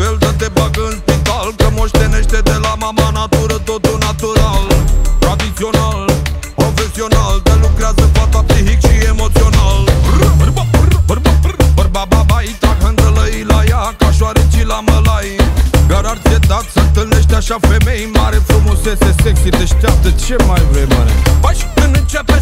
altfel Dă-te bag în spital Că moștenește de la mama natură Totul natural, tradițional Profesional, te lucrează fata psihic și emoțional Bărba, bărba, bărba, baba, ita, hândălăi la ea Ca șoareci la mălai Dar ar ți dat să întâlnești așa femei mare Frumusețe, sexy, deșteaptă, ce mai vrei, mare? Pași când începe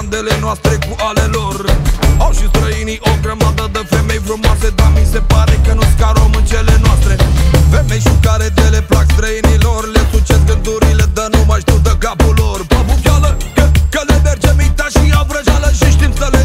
comandele noastre cu ale lor. Au și străinii o grămadă de femei frumoase Dar mi se pare că nu-s ca româncele noastre. Femei și care de le plac străinilor Le sucesc gândurile, dar nu mai știu de capul lor. Pe bucheală, că, că le merge mintea și au vrăjeală Și știm să le